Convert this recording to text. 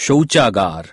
શૌચાગાર.